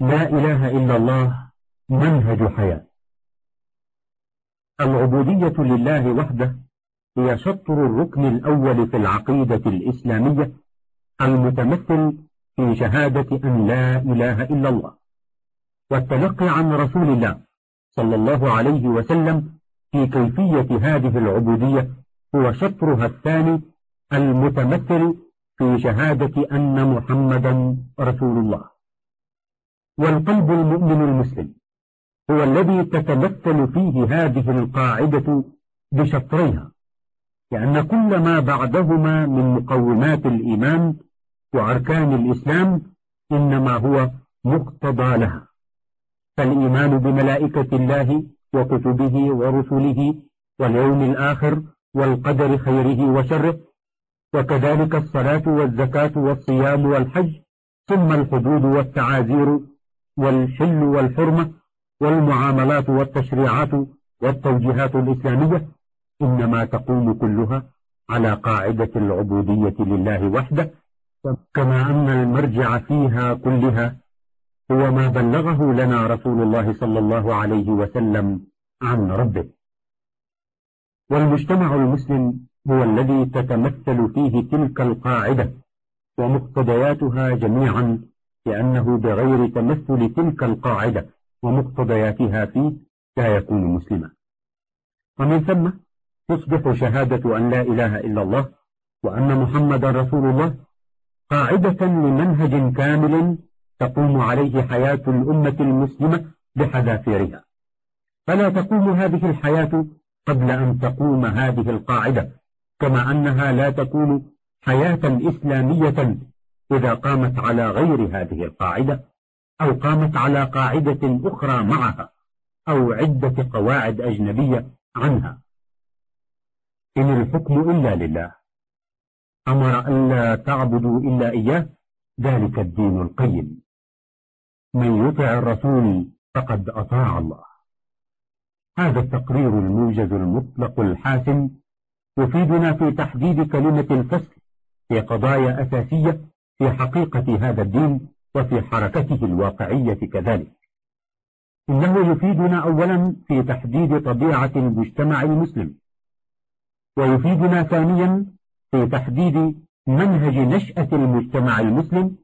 لا إله إلا الله منهج حياة. العبودية لله وحده هي شطر الركن الأول في العقيدة الإسلامية المتمثل في شهادة أن لا إله إلا الله والتلقي عن رسول الله صلى الله عليه وسلم في كيفية هذه العبودية هو شطرها الثاني المتمثل في شهادة أن محمدا رسول الله. والقلب المؤمن المسلم هو الذي تتمثل فيه هذه القاعدة بشطريها لأن كل ما بعدهما من مقومات الإيمان وأركان الإسلام إنما هو مقتضى لها. فالإيمان بملائكة الله وكتبه ورسله واليوم الآخر والقدر خيره وشره وكذلك الصلاة والزكاة والصيام والحج ثم الحدود والتعازير والحل والحرمة والمعاملات والتشريعات والتوجيهات الإسلامية إنما تقوم كلها على قاعدة العبودية لله وحده. كما أن المرجع فيها كلها هو ما بلغه لنا رسول الله صلى الله عليه وسلم عن ربه. والمجتمع المسلم هو الذي تتمثل فيه تلك القاعدة ومقتضياتها جميعا لأنه بغير تمثل تلك القاعدة ومقتضياتها فيه لا يكون مسلما. ومن ثم تصبح شهادة أن لا إله إلا الله وأن محمدا رسول الله قاعدة لمنهج كامل تقوم عليه حياة الأمة المسلمة بحذافيرها. فلا تقوم هذه الحياة قبل أن تقوم هذه القاعدة كما أنها لا تكون حياة إسلامية إذا قامت على غير هذه القاعدة أو قامت على قاعدة أخرى معها أو عدة قواعد أجنبية عنها. إن الحكم إلا لله. أمر ألا تعبدوا إلا إياه. ذلك الدين القيم. من يطع الرسول فقد أطاع الله. هذا التقرير الموجز المطلق الحاسم يفيدنا في تحديد كلمة الفصل في قضايا أساسية في حقيقة هذا الدين وفي حركته الواقعية كذلك. إنه يفيدنا أولا في تحديد طبيعة المجتمع المسلم ويفيدنا ثانيا في تحديد منهج نشأة المجتمع المسلم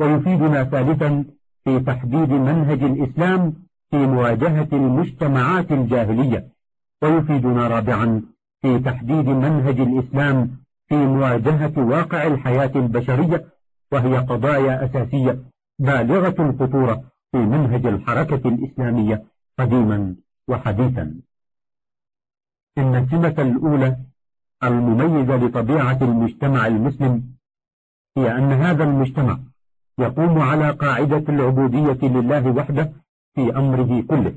ويفيدنا ثالثا في تحديد منهج الإسلام في مواجهة المجتمعات الجاهلية ويفيدنا رابعا في تحديد منهج الإسلام في مواجهة واقع الحياة البشرية وهي قضايا أساسية بالغة الخطورة في منهج الحركة الإسلامية قديما وحديثا. إن السمة الأولى المميزة لطبيعة المجتمع المسلم هي أن هذا المجتمع يقوم على قاعدة العبودية لله وحده في أمره كله.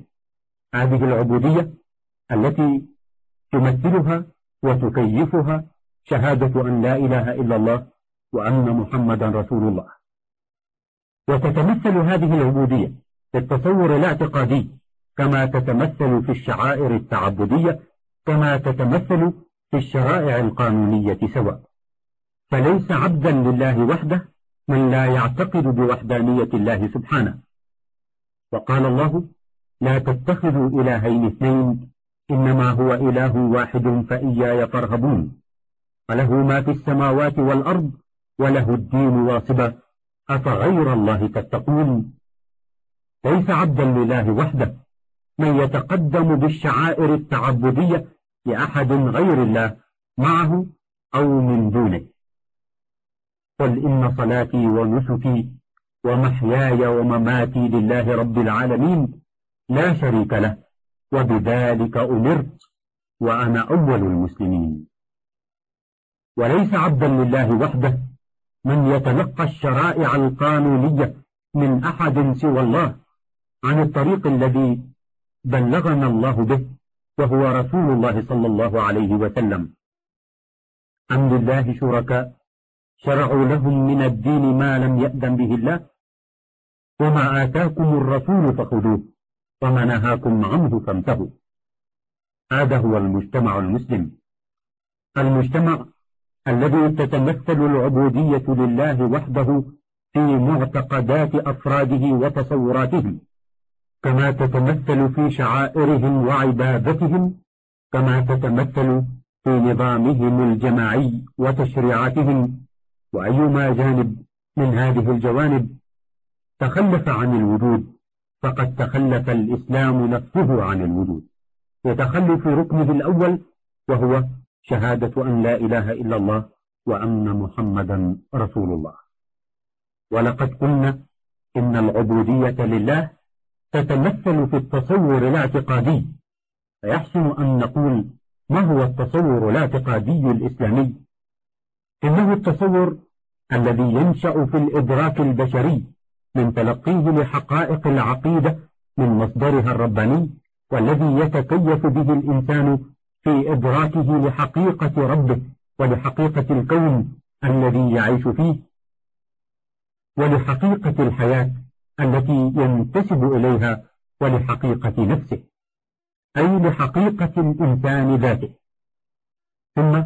هذه العبودية التي تمثلها وتكيفها شهادة أن لا إله إلا الله وأن محمدا رسول الله. وتتمثل هذه العبودية في التصور الاعتقادي كما تتمثل في الشعائر التعبدية كما تتمثل في الشرائع القانونية سواء. فليس عبدا لله وحده من لا يعتقد بوحدانية الله سبحانه. وقال الله لا تتخذوا إلهين اثنين إنما هو إله واحد فإياي فارهبون. فله ما في السماوات والأرض وله الدين واصبا أفغير الله تتقون؟ ليس عبدا لله وحده من يتقدم بالشعائر التعبدية لأحد غير الله معه أو من دونه. قل إن صلاتي ونسكي ومحياي ومماتي لله رب العالمين لا شريك له وبذلك أمرت وأنا أول المسلمين. وليس عبدا لله وحده من يتلقى الشرائع القانونية من أحد سوى الله عن الطريق الذي بلغنا الله به وهو رسول الله صلى الله عليه وسلم. أم لله شركاء شرعوا لهم من الدين ما لم يأذن به الله؟ وما آتاكم الرسول فخذوه وما نهاكم عنه فانتهوا. هذا هو المجتمع المسلم. المجتمع الذي تتمثل العبودية لله وحده في معتقدات أفراده وتصوراتهم كما تتمثل في شعائرهم وعبادتهم كما تتمثل في نظامهم الجماعي وتشريعاتهم. وأيما جانب من هذه الجوانب تخلف عن الوجود فقد تخلف الإسلام نفسه عن الوجود. يتخلف ركنه الأول وهو شهادة أن لا إله إلا الله وأن محمدا رسول الله. ولقد قلنا إن العبودية لله تتمثل في التصور الاعتقادي. فيحسن أن نقول ما هو التصور الاعتقادي الإسلامي؟ إنه التصور الذي ينشأ في الإدراك البشري من تلقيه لحقائق العقيدة من مصدرها الرباني والذي يتكيف به الإنسان في إدراكه لحقيقة ربه ولحقيقة الكون الذي يعيش فيه ولحقيقة الحياة التي ينتسب إليها ولحقيقة نفسه أي لحقيقة الإنسان ذاته. ثم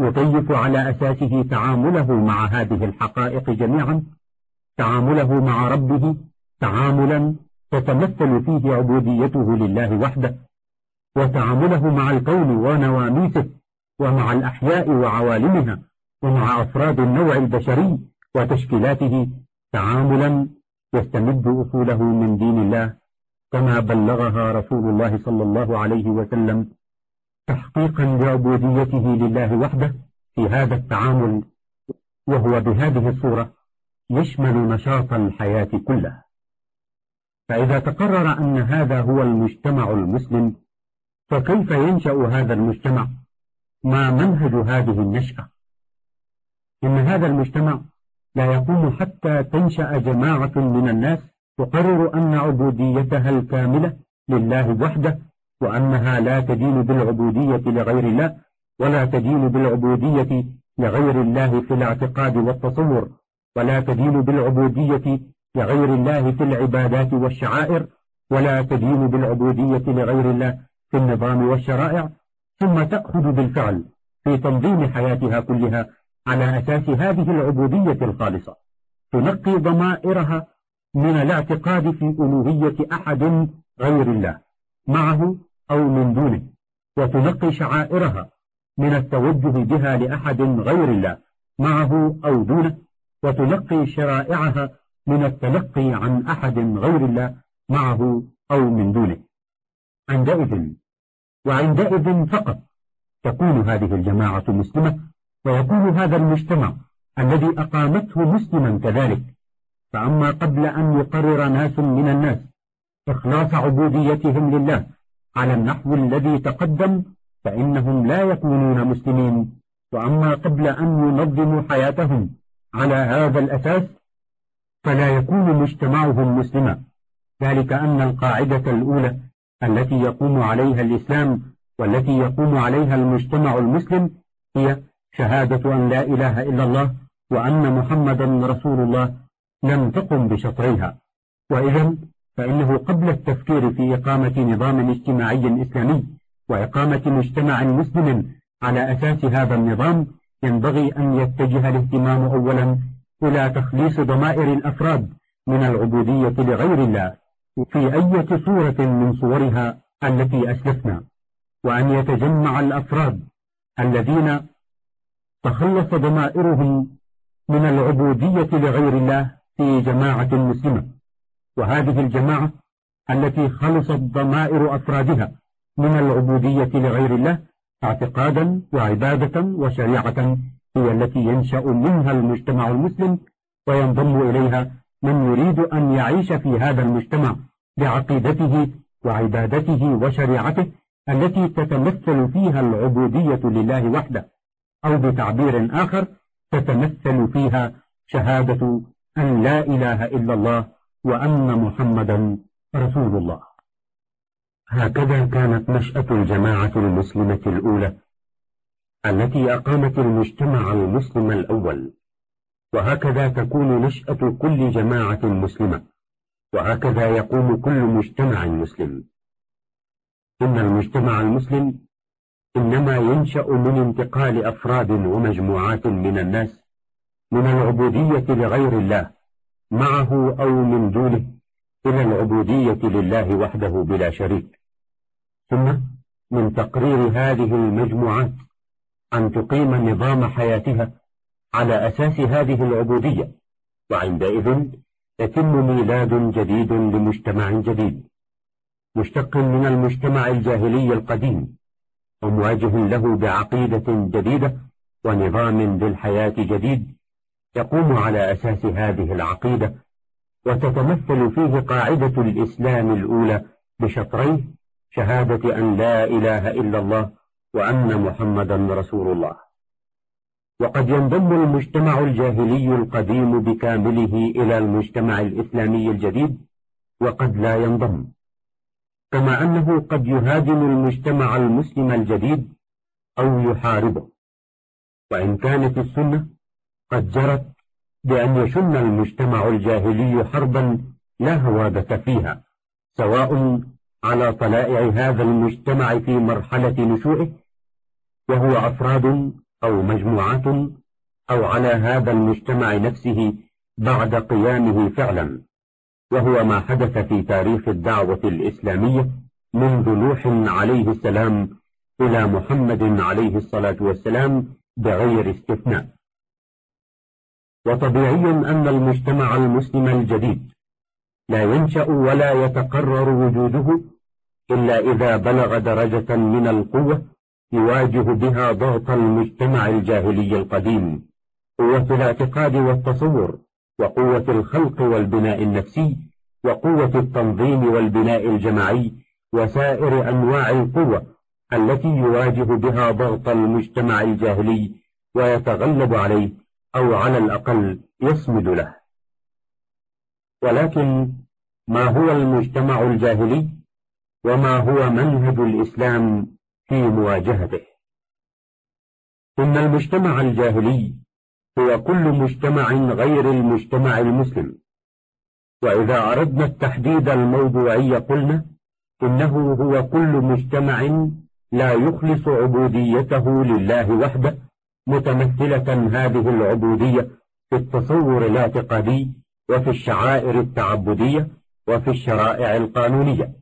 يضيف على أساسه تعامله مع هذه الحقائق جميعا تعامله مع ربه تعاملا تتمثل فيه عبوديته لله وحده. وتعامله مع الكون ونواميسه ومع الأحياء وعوالمها ومع أفراد النوع البشري وتشكيلاته تعاملا يستمد أصوله من دين الله كما بلغها رسول الله صلى الله عليه وسلم تحقيقا لعبوديته لله وحده في هذا التعامل وهو بهذه الصورة يشمل نشاط الحياة كلها. فإذا تقرر أن هذا هو المجتمع المسلم فكيف ينشأ هذا المجتمع؟ ما منهج هذه النشأة؟ إن هذا المجتمع لا يقوم حتى تنشأ جماعة من الناس تقرر أن عبوديتها الكاملة لله وحده وأنها لا تدين بالعبودية لغير الله ولا تدين بالعبودية لغير الله في الاعتقاد والتصور ولا تدين بالعبودية لغير الله في العبادات والشعائر ولا تدين بالعبودية لغير الله في النظام والشرائع ثم تأخذ بالفعل في تنظيم حياتها كلها على أساس هذه العبودية الخالصة. تنقي ضمائرها من الاعتقاد في ألوهية أحد غير الله معه أو من دونه وتنقي شعائرها من التوجه بها لأحد غير الله معه أو دونه وتنقي شرائعها من التلقي عن أحد غير الله معه أو من دونه. عندئذ وعندئذ فقط تكون هذه الجماعة مسلمة ويكون هذا المجتمع الذي أقامته مسلما كذلك. فأما قبل أن يقرر ناس من الناس إخلاص عبوديتهم لله على النحو الذي تقدم فإنهم لا يكونون مسلمين. وأما قبل أن ينظموا حياتهم على هذا الأساس فلا يكون مجتمعهم مسلما. ذلك أن القاعدة الأولى التي يقوم عليها الإسلام والتي يقوم عليها المجتمع المسلم هي شهادة أن لا إله إلا الله وأن محمدا رسول الله لم تقم بشطريها. وإذا فإنه قبل التفكير في إقامة نظام اجتماعي إسلامي وإقامة مجتمع مسلم على أساس هذا النظام ينبغي أن يتجه الاهتمام أولا إلى تخليص ضمائر الأفراد من العبودية لغير الله. في أية صورة من صورها التي أسلفنا وأن يتجمع الأفراد الذين تخلص ضمائرهم من العبودية لغير الله في جماعة مسلمة. وهذه الجماعة التي خلصت ضمائر أفرادها من العبودية لغير الله اعتقادا وعبادة وشريعة هي التي ينشأ منها المجتمع المسلم وينضم إليها من يريد أن يعيش في هذا المجتمع بعقيدته وعبادته وشريعته التي تتمثل فيها العبودية لله وحده أو بتعبير آخر تتمثل فيها شهادة أن لا إله إلا الله وأن محمدا رسول الله. هكذا كانت نشأة الجماعة المسلمة الأولى التي أقامت المجتمع المسلم الأول. وهكذا تكون نشأة كل جماعة مسلمة. وهكذا يقوم كل مجتمع مسلم. إن المجتمع المسلم إنما ينشأ من انتقال أفراد ومجموعات من الناس من العبودية لغير الله معه أو من دونه إلى العبودية لله وحده بلا شريك. ثم من تقرير هذه المجموعات أن تقيم نظام حياتها على أساس هذه العبودية وعندئذ يتم ميلاد جديد لمجتمع جديد مشتق من المجتمع الجاهلي القديم ومواجه له بعقيدة جديدة ونظام للحياة جديد يقوم على أساس هذه العقيدة وتتمثل فيه قاعدة الإسلام الأولى بشطريه شهادة أن لا إله إلا الله وأن محمدا رسول الله. وقد ينضم المجتمع الجاهلي القديم بكامله إلى المجتمع الإسلامي الجديد وقد لا ينضم. كما أنه قد يهاجم المجتمع المسلم الجديد أو يحاربه. وإن كانت السنة قد جرت بأن يشن المجتمع الجاهلي حربا لا هوادة فيها سواء على طلائع هذا المجتمع في مرحلة نشوئه وهو أفراد أو مجموعات أو على هذا المجتمع نفسه بعد قيامه فعلا. وهو ما حدث في تاريخ الدعوة الإسلامية منذ نوح عليه السلام إلى محمد عليه الصلاة والسلام بغير استثناء. وطبيعي أن المجتمع المسلم الجديد لا ينشأ ولا يتقرر وجوده إلا إذا بلغ درجة من القوة يواجه بها ضغط المجتمع الجاهلي القديم قوة الاعتقاد والتصور وقوة الخلق والبناء النفسي وقوة التنظيم والبناء الجماعي وسائر أنواع القوة التي يواجه بها ضغط المجتمع الجاهلي ويتغلب عليه أو على الأقل يصمد له. ولكن ما هو المجتمع الجاهلي وما هو منهج الإسلام في مواجهته إن المجتمع الجاهلي هو كل مجتمع غير المجتمع المسلم. وإذا أردنا التحديد الموضوعي قلنا إنه هو كل مجتمع لا يخلص عبوديته لله وحده متمثلة هذه العبودية في التصور الاعتقادي وفي الشعائر التعبدية وفي الشرائع القانونية.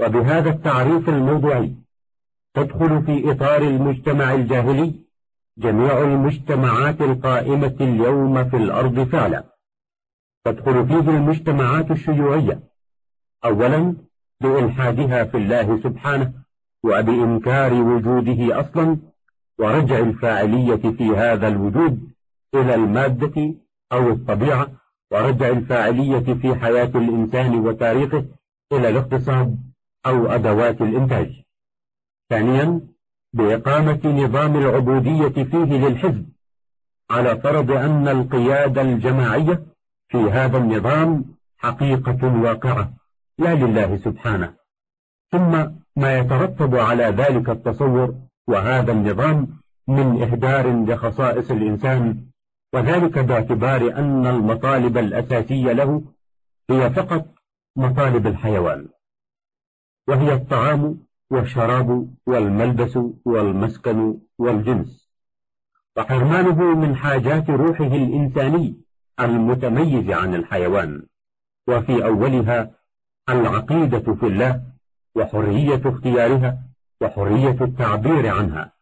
وبهذا التعريف الموضوعي تدخل في إطار المجتمع الجاهلي جميع المجتمعات القائمة اليوم في الأرض فعلا. تدخل فيه المجتمعات الشيوعية أولا بإلحادها في الله سبحانه وبإنكار وجوده أصلا ورجع الفاعلية في هذا الوجود إلى المادة أو الطبيعة ورجع الفاعلية في حياة الإنسان وتاريخه إلى الاقتصاد أو أدوات الإنتاج. ثانيا بإقامة نظام العبودية فيه للحزب على فرض أن القيادة الجماعية في هذا النظام حقيقة واقعة لا لله سبحانه. ثم ما يترتب على ذلك التصور وهذا النظام من إهدار لخصائص الإنسان وذلك باعتبار أن المطالب الأساسية له هي فقط مطالب الحيوان وهي الطعام والشراب والملبس والمسكن والجنس. وحرمانه من حاجات روحه الإنساني المتميز عن الحيوان. وفي أولها العقيدة في الله وحرية اختيارها وحرية التعبير عنها.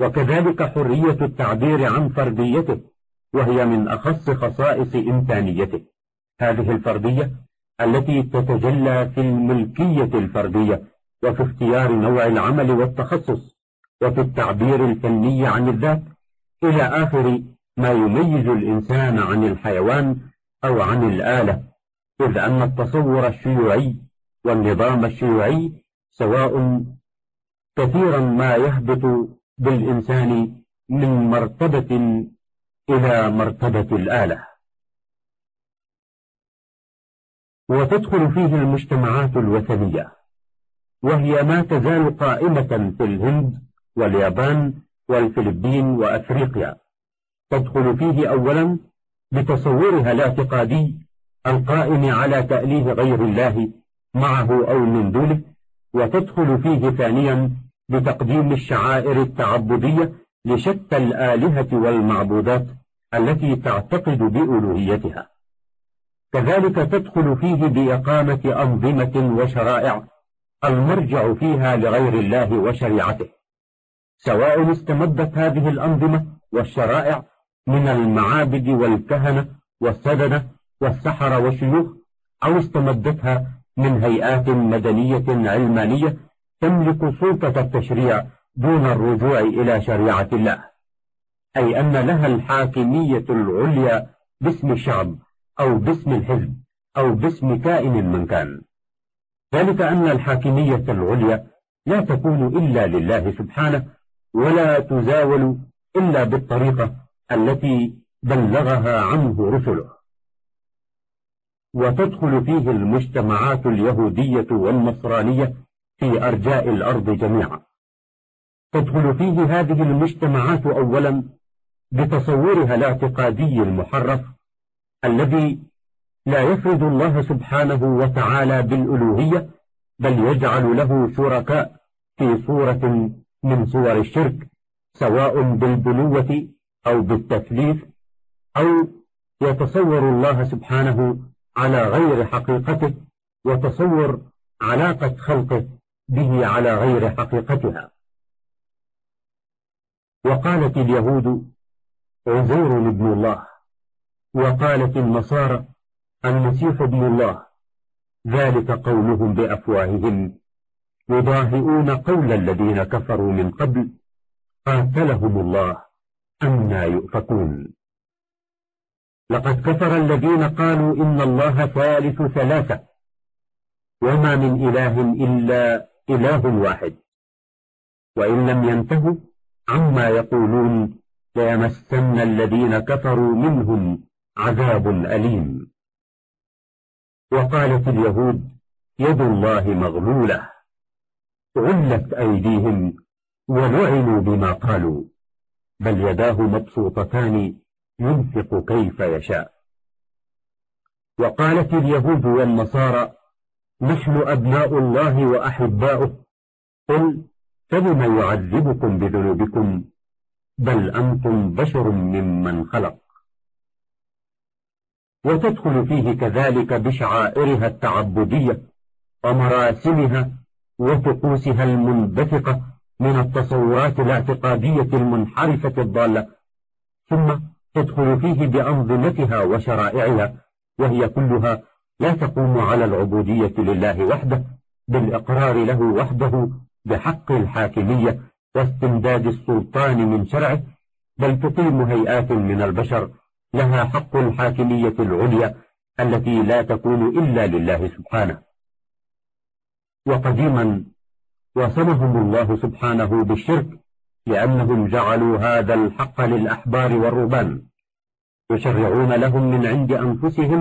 وكذلك حرية التعبير عن فرديته وهي من أخص خصائص إنسانيته. هذه الفردية التي تتجلى في الملكية الفردية وفي اختيار نوع العمل والتخصص وفي التعبير الفني عن الذات إلى آخر ما يميز الإنسان عن الحيوان أو عن الآلة إذ أن التصور الشيوعي والنظام الشيوعي سواء كثيرا ما يهبط بالإنسان من مرتبة إلى مرتبة الآلة. وتدخل فيه المجتمعات الوثنية. وهي ما تزال قائمة في الهند واليابان والفلبين وأفريقيا. تدخل فيه أولا بتصورها الاعتقادي القائم على تأليه غير الله معه أو من دونه وتدخل فيه ثانيا بتقديم الشعائر التعبدية لشتى الآلهة والمعبودات التي تعتقد بألوهيتها. كذلك تدخل فيه بإقامة أنظمة وشرائع المرجع فيها لغير الله وشريعته سواء استمدت هذه الأنظمة والشرائع من المعابد والكهنة والسدنة والسحرة والشيوخ أو استمدتها من هيئات مدنية علمانية تملك سلطة التشريع دون الرجوع إلى شريعة الله. أي أن لها الحاكمية العليا باسم الشعب أو باسم الحزب أو باسم كائن من كان. ذلك أن الحاكمية العليا لا تكون إلا لله سبحانه ولا تزاول إلا بالطريقة التي بلغها عنه رسله. وتدخل فيه المجتمعات اليهودية والنصرانية في أرجاء الأرض جميعا. تدخل فيه هذه المجتمعات أولا بتصورها الاعتقادي المحرف الذي لا يفرد الله سبحانه وتعالى بالألوهية بل يجعل له شركاء في صورة من صور الشرك سواء بالبنوة أو بالتثليث أو يتصور الله سبحانه على غير حقيقته وتصور علاقة خلقه به على غير حقيقتها. وقالت اليهود عزير ابن الله وقالت النصارى المسيح ابن الله ذلك قولهم بأفواههم يضاهئون قول الذين كفروا من قبل قاتلهم الله أنا يؤفكون. لقد كفر الذين قالوا إن الله ثالث ثلاثة وما من إله إلا إله واحد. وإن لم ينتهوا عما يقولون ليمسن الذين كفروا منهم عذاب أليم. وقالت اليهود يد الله مغلولة. غلت أيديهم ولعنوا بما قالوا. بل يداه مبسوطتان ينفق كيف يشاء. وقالت اليهود والنصارى نحن أبناء الله وأحباؤه. قل فلم يعذبكم بذنوبكم؟ بل أنتم بشر ممن خلق. وتدخل فيه كذلك بشعائرها التعبدية ومراسمها وطقوسها المنبثقة من التصورات الاعتقادية المنحرفة الضالة. ثم تدخل فيه بأنظمتها وشرائعها وهي كلها لا تقوم على العبودية لله وحده بالإقرار له وحده بحق الحاكمية واستمداد السلطان من شرعه بل تقيم هيئات من البشر لها حق الحاكمية العليا التي لا تكون إلا لله سبحانه. وقديما وصمهم الله سبحانه بالشرك لأنهم جعلوا هذا الحق للأحبار والرهبان يشرعون لهم من عند أنفسهم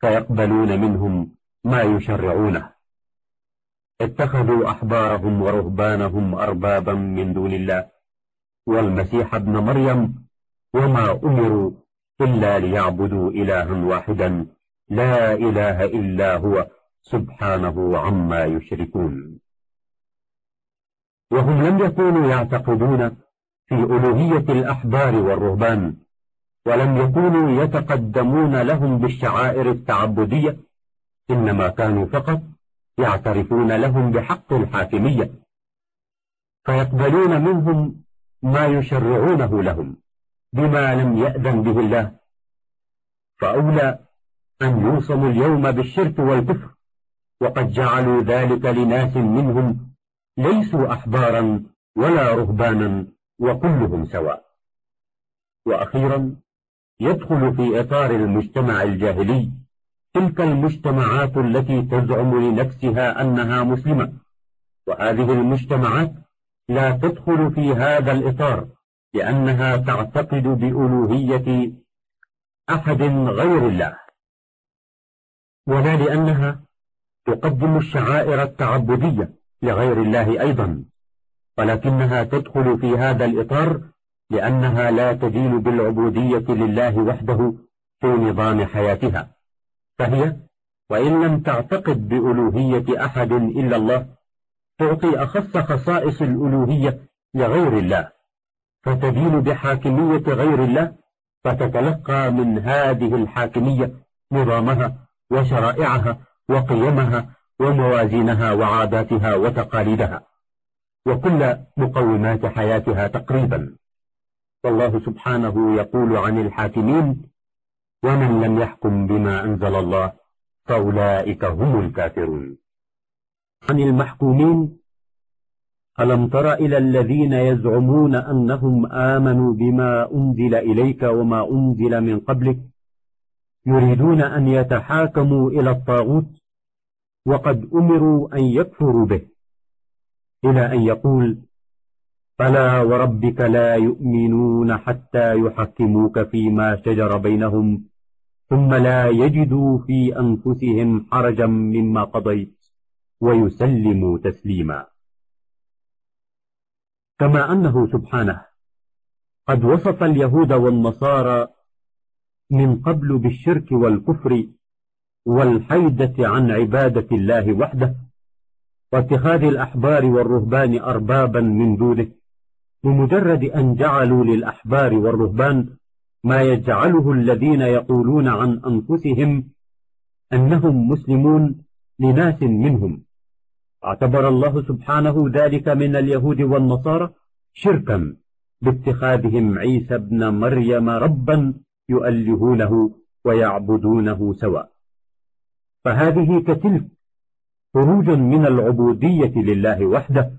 فيقبلون منهم ما يشرعونه. اتخذوا أحبارهم ورهبانهم أربابا من دون الله والمسيح ابن مريم وما أمروا إلا ليعبدوا إلها واحدا لا إله إلا هو سبحانه عما يشركون. وهم لم يكونوا يعتقدون في ألوهية الأحبار والرهبان ولم يكونوا يتقدمون لهم بالشعائر التعبدية إنما كانوا فقط يعترفون لهم بحق الحاكمية فيقبلون منهم ما يشرعونه لهم. بما لم يأذن به الله. فأولى أن يوصموا اليوم بالشرك والكفر وقد جعلوا ذلك لناس منهم ليسوا أحبارا ولا رهبانا وكلهم سواء. وأخيرا يدخل في إطار المجتمع الجاهلي تلك المجتمعات التي تزعم لنفسها أنها مسلمة. وهذه المجتمعات لا تدخل في هذا الإطار لأنها تعتقد بألوهية أحد غير الله ولا لأنها تقدم الشعائر التعبدية لغير الله أيضا ولكنها تدخل في هذا الإطار لأنها لا تدين بالعبودية لله وحده في نظام حياتها. فهي وإن لم تعتقد بألوهية أحد إلا الله تعطي أخص خصائص الألوهية لغير الله. فتدين بحاكمية غير الله فتتلقى من هذه الحاكمية نظامها وشرائعها وقيمها وموازينها وعاداتها وتقاليدها وكل مقومات حياتها تقريبا. والله سبحانه يقول عن الحاكمين ومن لم يحكم بما أنزل الله فأولئك هم الكافرون. عن المحكومين ألم تر إلى الذين يزعمون أنهم آمنوا بما أنزل إليك وما أنزل من قبلك؟ يريدون أن يتحاكموا إلى الطاغوت وقد أمروا أن يكفروا به. إلى أن يقول فلا وربك لا يؤمنون حتى يحكموك فيما شجر بينهم ثم لا يجدوا في أنفسهم حرجا مما قضيت ويسلموا تسليما. كما أنه سبحانه. قد وصف اليهود والنصارى من قبل بالشرك والكفر والحيدة عن عبادة الله وحده واتخاذ الأحبار والرهبان أربابا من دونه بمجرد أن جعلوا للأحبار والرهبان ما يجعله الذين يقولون عن أنفسهم أنهم مسلمون لناس منهم. اعتبر الله سبحانه ذلك من اليهود والنصارى شركا باتخاذهم عيسى ابن مريم ربا يؤلهونه ويعبدونه سواء. فهذه كتلك خروج من العبودية لله وحده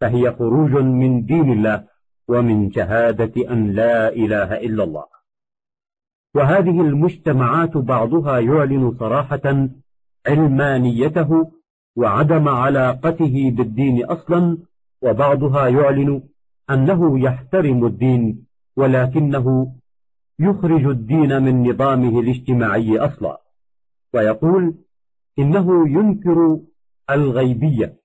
فهي خروج من دين الله ومن شهادة أن لا إله إلا الله. وهذه المجتمعات بعضها يعلن صراحة علمانيته وعدم علاقته بالدين أصلا وبعضها يعلن أنه يحترم الدين ولكنه يخرج الدين من نظامه الاجتماعي أصلا. ويقول إنه ينكر الغيبية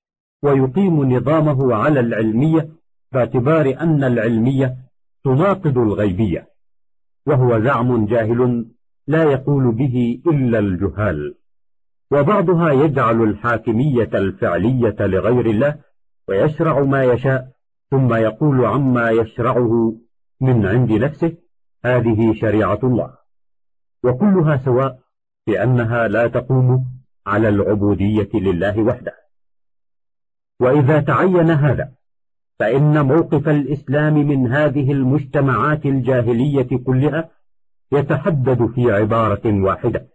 ويقيم نظامه على العلمية باعتبار أن العلمية تناقض الغيبية وهو زعم جاهل لا يقول به إلا الجهال. وبعضها يجعل الحاكمية الفعلية لغير الله ويشرع ما يشاء ثم يقول عما يشرعه من عند نفسه هذه شريعة الله. وكلها سواء لأنها لا تقوم على العبودية لله وحده. وإذا تعين هذا فإن موقف الإسلام من هذه المجتمعات الجاهلية كلها يتحدد في عبارة واحدة.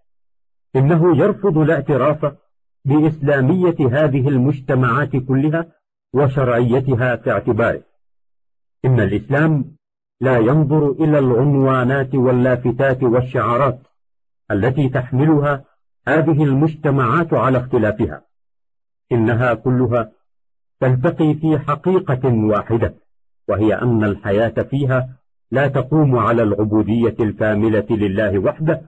إنه يرفض الاعتراف بإسلامية هذه المجتمعات كلها وشرعيتها في اعتباره إن الإسلام لا ينظر إلى العنوانات واللافتات والشعارات التي تحملها هذه المجتمعات على اختلافها. إنها كلها تلتقي في حقيقة واحدة وهي أن الحياة فيها لا تقوم على العبودية الكاملة لله وحده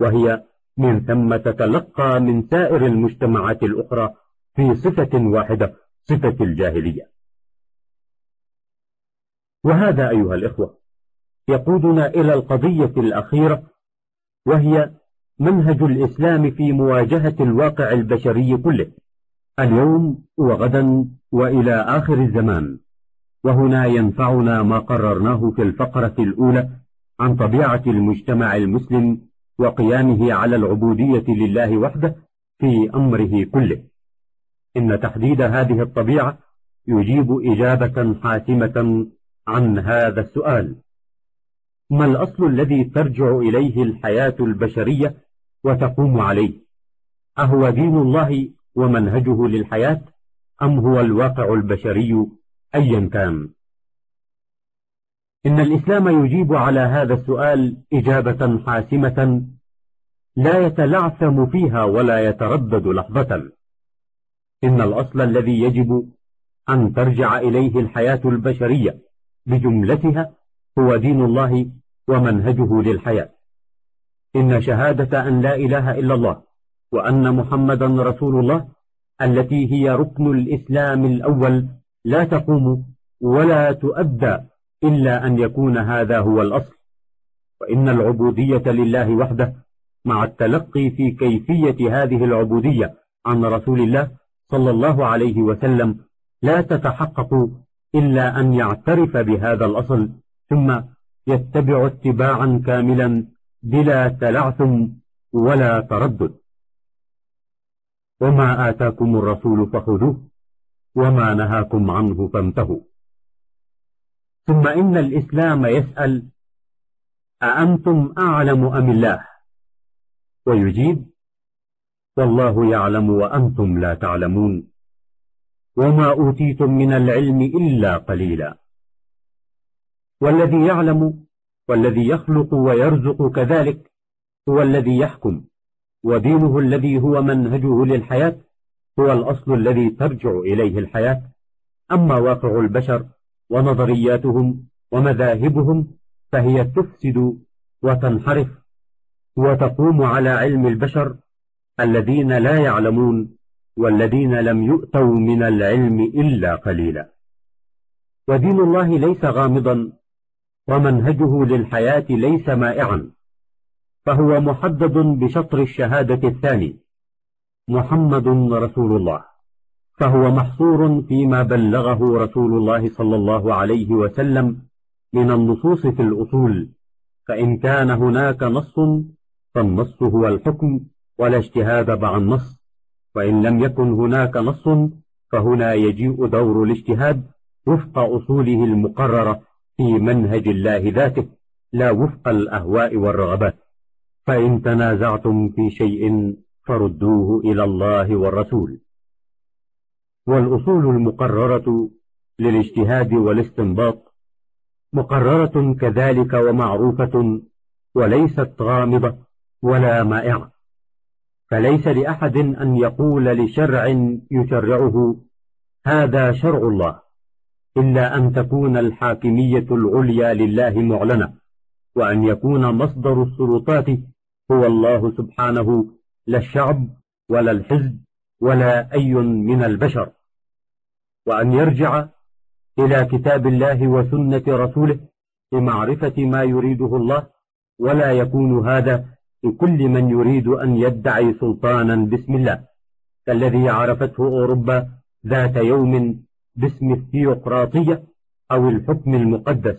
وهي من ثم تتلقى من سائر المجتمعات الأخرى في صفة واحدة صفة الجاهلية. وهذا أيها الإخوة يقودنا إلى القضية الأخيرة وهي منهج الإسلام في مواجهة الواقع البشري كله اليوم وغدا وإلى آخر الزمان. وهنا ينفعنا ما قررناه في الفقرة الأولى عن طبيعة المجتمع المسلم وقيامه على العبودية لله وحده في أمره كله. إن تحديد هذه الطبيعة يجيب إجابة حاسمة عن هذا السؤال. ما الأصل الذي ترجع إليه الحياة البشرية وتقوم عليه؟ أهو دين الله ومنهجه للحياة أم هو الواقع البشري أيا كان؟ إن الإسلام يجيب على هذا السؤال إجابة حاسمة لا يتلعثم فيها ولا يتردد لحظة. إن الأصل الذي يجب أن ترجع إليه الحياة البشرية بجملتها هو دين الله ومنهجه للحياة. إن شهادة أن لا إله إلا الله وأن محمدا رسول الله التي هي ركن الإسلام الأول لا تقوم ولا تؤدى إلا أن يكون هذا هو الأصل. وإن العبودية لله وحده مع التلقي في كيفية هذه العبودية عن رسول الله صلى الله عليه وسلم لا تتحقق إلا أن يعترف بهذا الأصل ثم يتبع اتباعا كاملا بلا تلعثم ولا تردد. وما آتاكم الرسول فخذوه وما نهاكم عنه فانتهوا. ثم إن الإسلام يسأل أأنتم أعلم أم الله؟ ويجيب والله يعلم وأنتم لا تعلمون. وما أوتيتم من العلم إلا قليلا. والذي يعلم والذي يخلق ويرزق كذلك هو الذي يحكم. ودينه الذي هو منهجه للحياة هو الأصل الذي ترجع إليه الحياة. أما واقع البشر ونظرياتهم ومذاهبهم فهي تفسد وتنحرف وتقوم على علم البشر الذين لا يعلمون والذين لم يؤتوا من العلم إلا قليلا. ودين الله ليس غامضا ومنهجه للحياة ليس مائعا فهو محدد بشطر الشهادة الثاني محمد رسول الله. فهو محصور فيما بلغه رسول الله صلى الله عليه وسلم من النصوص في الأصول فإن كان هناك نص فالنص هو الحكم ولا اجتهاد مع النص وإن لم يكن هناك نص فهنا يجيء دور الاجتهاد وفق أصوله المقررة في منهج الله ذاته لا وفق الأهواء والرغبات. فإن تنازعتم في شيء فردوه إلى الله والرسول. والأصول المقررة للاجتهاد والاستنباط مقررة كذلك ومعروفة وليست غامضة ولا مائعة فليس لأحد أن يقول لشرع يشرعه هذا شرع الله إلا أن تكون الحاكمية العليا لله معلنة وأن يكون مصدر السلطات هو الله سبحانه لا الشعب ولا الحزب ولا أي من البشر وأن يرجع إلى كتاب الله وسنة رسوله لمعرفة ما يريده الله ولا يكون هذا لكل من يريد أن يدعي سلطانا باسم الله كالذي عرفته أوروبا ذات يوم باسم الثيوقراطية أو الحكم المقدس.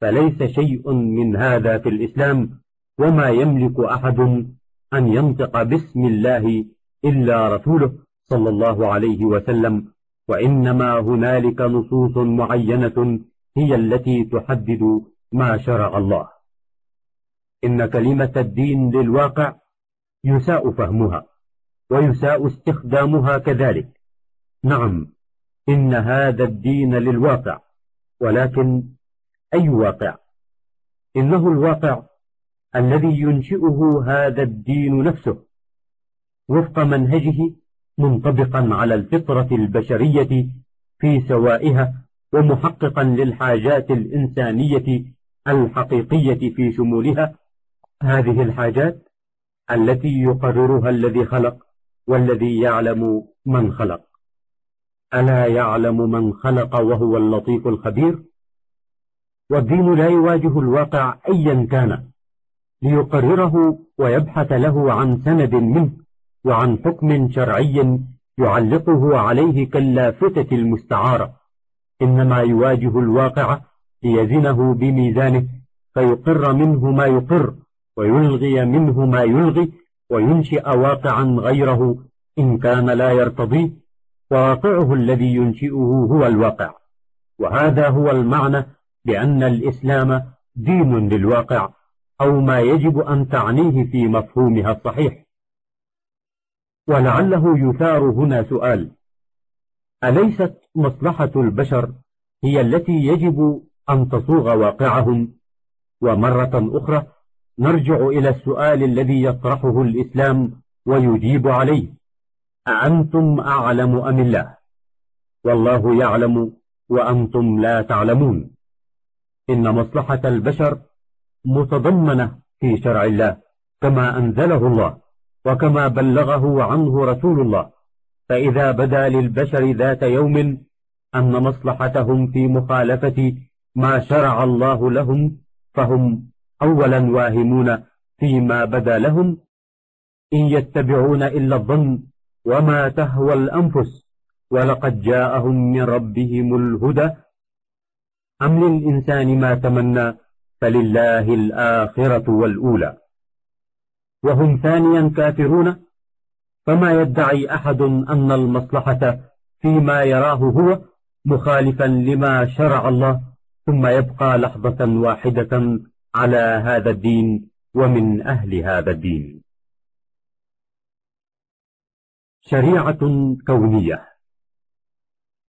فليس شيء من هذا في الإسلام وما يملك أحد أن ينطق باسم الله إلا رسوله صلى الله عليه وسلم وإنما هنالك نصوص معينة هي التي تحدد ما شرع الله. إن كلمة الدين للواقع يساء فهمها ويساء استخدامها كذلك. نعم إن هذا الدين للواقع ولكن أي واقع؟ إنه الواقع الذي ينشئه هذا الدين نفسه. وفق منهجه منطبقا على الفطرة البشرية في سوائها ومحققا للحاجات الإنسانية الحقيقية في شمولها. هذه الحاجات التي يقررها الذي خلق والذي يعلم من خلق. ألا يعلم من خلق وهو اللطيف الخبير؟ والدين لا يواجه الواقع أيا كان ليقرره ويبحث له عن سند منه. وعن حكم شرعي يعلقه عليه كاللافتة المستعارة. إنما يواجه الواقع ليزنه بميزانه فيقر منه ما يقر ويلغي منه ما يلغي وينشئ واقعا غيره إن كان لا يرتضيه وواقعه الذي ينشئه هو الواقع. وهذا هو المعنى بأن الإسلام دين للواقع أو ما يجب أن تعنيه في مفهومها الصحيح. ولعله يثار هنا سؤال. أليست مصلحة البشر هي التي يجب أن تصوغ واقعهم؟ ومرة أخرى نرجع إلى السؤال الذي يطرحه الإسلام ويجيب عليه. أأنتم أعلم أم الله؟ والله يعلم وأنتم لا تعلمون. إن مصلحة البشر متضمنة في شرع الله كما أنزله الله. وكما بلغه عنه رسول الله فإذا بدا للبشر ذات يوم أن مصلحتهم في مخالفة ما شرع الله لهم فهم أولا واهمون فيما بدا لهم. إن يتبعون إلا الظن وما تهوى الأنفس ولقد جاءهم من ربهم الهدى. أم للإنسان ما تمنى فلله الآخرة والأولى. وهم ثانيا كافرون فما يدعي أحد أن المصلحة فيما يراه هو مخالفا لما شرع الله ثم يبقى لحظة واحدة على هذا الدين ومن أهل هذا الدين. شريعة كونية.